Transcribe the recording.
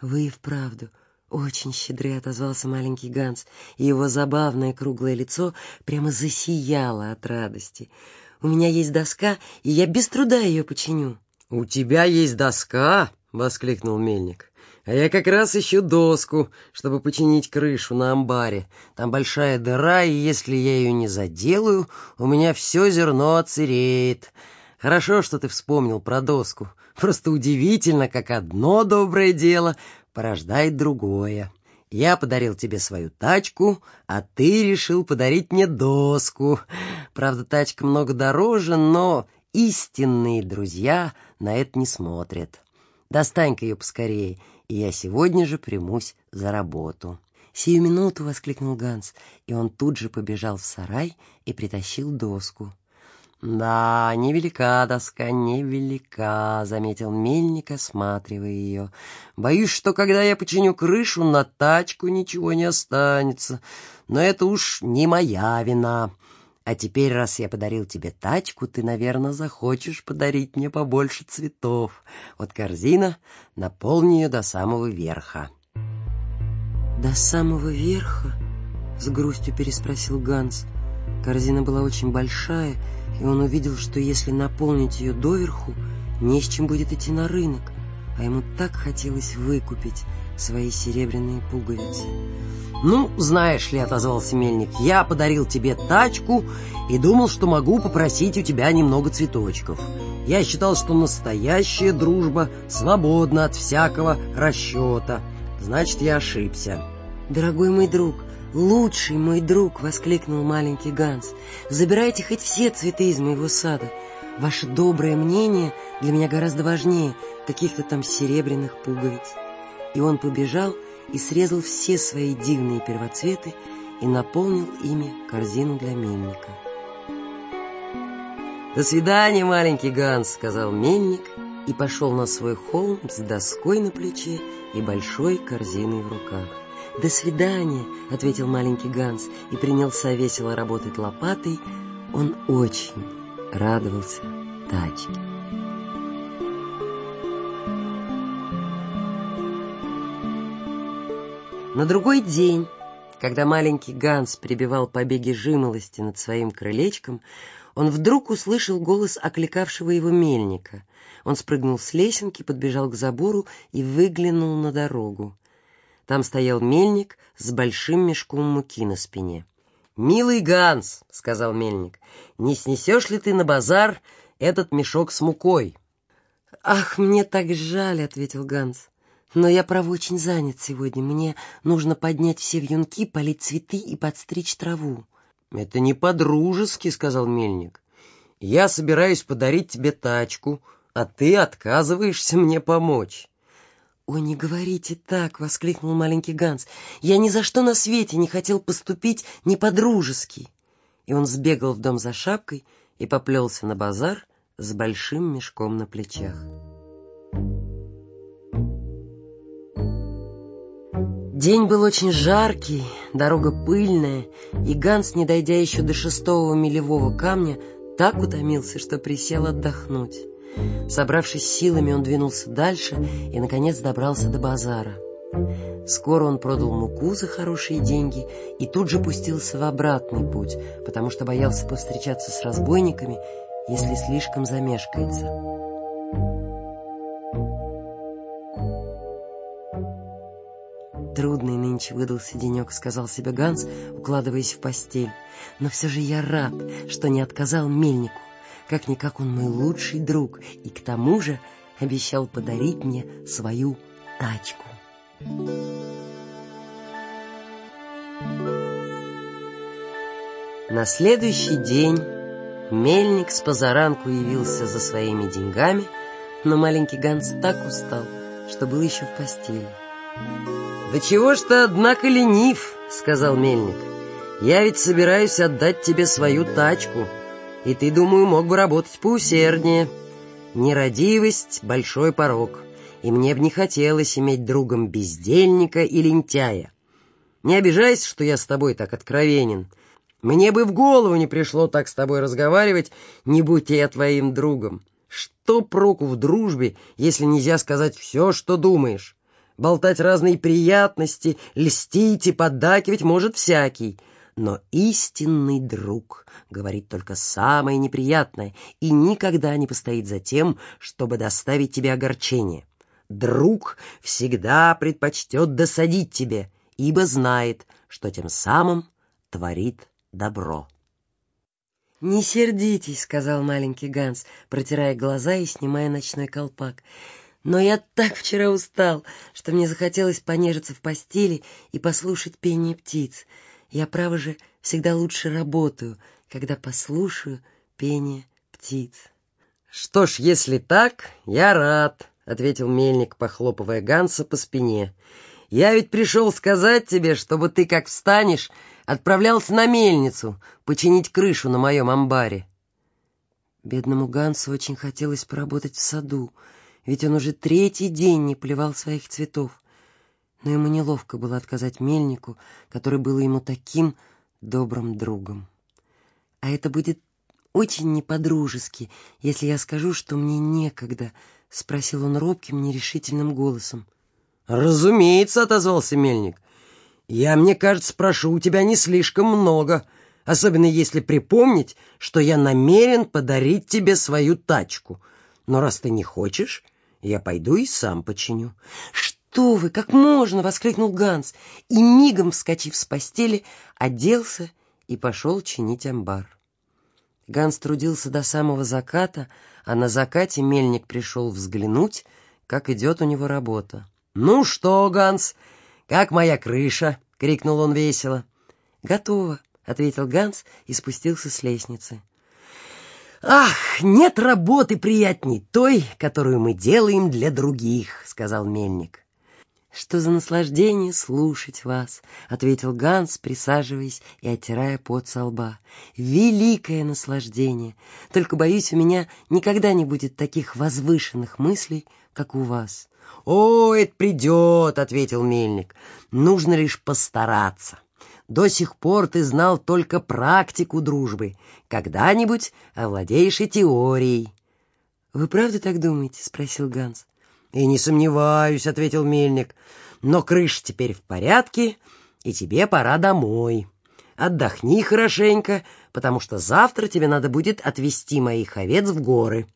«Вы и вправду очень щедрый», — отозвался маленький Ганс, и его забавное круглое лицо прямо засияло от радости. «У меня есть доска, и я без труда ее починю». «У тебя есть доска?» — воскликнул мельник. «А я как раз ищу доску, чтобы починить крышу на амбаре. Там большая дыра, и если я ее не заделаю, у меня все зерно отсыреет. Хорошо, что ты вспомнил про доску. Просто удивительно, как одно доброе дело порождает другое. Я подарил тебе свою тачку, а ты решил подарить мне доску. Правда, тачка много дороже, но истинные друзья на это не смотрят. Достань-ка ее поскорее, и я сегодня же примусь за работу». «Сию минуту!» — воскликнул Ганс, и он тут же побежал в сарай и притащил доску. «Да, невелика доска, невелика», — заметил мельник, осматривая ее. «Боюсь, что когда я починю крышу, на тачку ничего не останется. Но это уж не моя вина. А теперь, раз я подарил тебе тачку, ты, наверное, захочешь подарить мне побольше цветов. Вот корзина, наполни ее до самого верха». «До самого верха?» — с грустью переспросил Ганс. Корзина была очень большая, и он увидел, что если наполнить ее доверху, не с чем будет идти на рынок, а ему так хотелось выкупить свои серебряные пуговицы. «Ну, знаешь ли, — отозвался мельник, — я подарил тебе тачку и думал, что могу попросить у тебя немного цветочков. Я считал, что настоящая дружба свободна от всякого расчета. Значит, я ошибся». «Дорогой мой друг, «Лучший мой друг!» — воскликнул маленький Ганс. «Забирайте хоть все цветы из моего сада. Ваше доброе мнение для меня гораздо важнее каких-то там серебряных пуговиц». И он побежал и срезал все свои дивные первоцветы и наполнил ими корзину для мельника. «До свидания, маленький Ганс!» — сказал мельник и пошел на свой холм с доской на плече и большой корзиной в руках. «До свидания», — ответил маленький Ганс и принялся весело работать лопатой. Он очень радовался тачке. На другой день, когда маленький Ганс прибивал побеги жимолости над своим крылечком, он вдруг услышал голос окликавшего его мельника. Он спрыгнул с лесенки, подбежал к забору и выглянул на дорогу. Там стоял мельник с большим мешком муки на спине. «Милый Ганс», — сказал мельник, — «не снесешь ли ты на базар этот мешок с мукой?» «Ах, мне так жаль», — ответил Ганс. «Но я, право, очень занят сегодня. Мне нужно поднять все вьюнки, полить цветы и подстричь траву». «Это не по-дружески», — сказал мельник. «Я собираюсь подарить тебе тачку, а ты отказываешься мне помочь». «Ой, не говорите так!» — воскликнул маленький Ганс. «Я ни за что на свете не хотел поступить не по-дружески!» И он сбегал в дом за шапкой и поплелся на базар с большим мешком на плечах. День был очень жаркий, дорога пыльная, и Ганс, не дойдя еще до шестого милевого камня, так утомился, что присел отдохнуть. Собравшись силами, он двинулся дальше и, наконец, добрался до базара. Скоро он продал муку за хорошие деньги и тут же пустился в обратный путь, потому что боялся повстречаться с разбойниками, если слишком замешкается. «Трудный нынче выдался денек», — сказал себе Ганс, укладываясь в постель. «Но все же я рад, что не отказал мельнику. Как-никак он мой лучший друг, и к тому же обещал подарить мне свою тачку. На следующий день мельник с позаранку явился за своими деньгами, но маленький Ганс так устал, что был еще в постели. «Да чего ж ты, однако, ленив?» — сказал мельник. «Я ведь собираюсь отдать тебе свою тачку» и ты, думаю, мог бы работать поусерднее. Нерадивость — большой порог, и мне бы не хотелось иметь другом бездельника и лентяя. Не обижайся, что я с тобой так откровенен. Мне бы в голову не пришло так с тобой разговаривать, не будь я твоим другом. Что проку в дружбе, если нельзя сказать все, что думаешь? болтать разные приятности, льстить и поддакивать может всякий. Но истинный друг говорит только самое неприятное и никогда не постоит за тем, чтобы доставить тебе огорчение. Друг всегда предпочтет досадить тебе, ибо знает, что тем самым творит добро. «Не сердитесь», — сказал маленький Ганс, протирая глаза и снимая ночной колпак. «Но я так вчера устал, что мне захотелось понежиться в постели и послушать пение птиц. Я, право же, всегда лучше работаю, когда послушаю пение птиц». «Что ж, если так, я рад», — ответил мельник, похлопывая Ганса по спине. «Я ведь пришел сказать тебе, чтобы ты, как встанешь, отправлялся на мельницу починить крышу на моем амбаре». Бедному Гансу очень хотелось поработать в саду, ведь он уже третий день не плевал своих цветов. Но ему неловко было отказать мельнику, который был ему таким добрым другом. А это будет очень не по-дружески, если я скажу, что мне некогда, — спросил он робким, нерешительным голосом. — Разумеется, — отозвался мельник. — Я, мне кажется, прошу у тебя не слишком много, особенно если припомнить, что я намерен подарить тебе свою тачку. Но раз ты не хочешь, я пойду и сам починю. — Что вы, как можно! — воскликнул Ганс и, мигом вскочив с постели, оделся и пошел чинить амбар. Ганс трудился до самого заката, а на закате мельник пришел взглянуть, как идет у него работа. «Ну что, Ганс, как моя крыша?» — крикнул он весело. «Готово», — ответил Ганс и спустился с лестницы. «Ах, нет работы приятней той, которую мы делаем для других», — сказал мельник. «Что за наслаждение слушать вас», — ответил Ганс, присаживаясь и оттирая пот со лба. «Великое наслаждение! Только, боюсь, у меня никогда не будет таких возвышенных мыслей, как у вас». «О, это придет», — ответил мельник. «Нужно лишь постараться. До сих пор ты знал только практику дружбы. Когда-нибудь овладеешь и теорией». «Вы правда так думаете?» — спросил Ганс. «И не сомневаюсь», — ответил мельник. «Но крыша теперь в порядке, и тебе пора домой. Отдохни хорошенько, потому что завтра тебе надо будет отвезти моих овец в горы».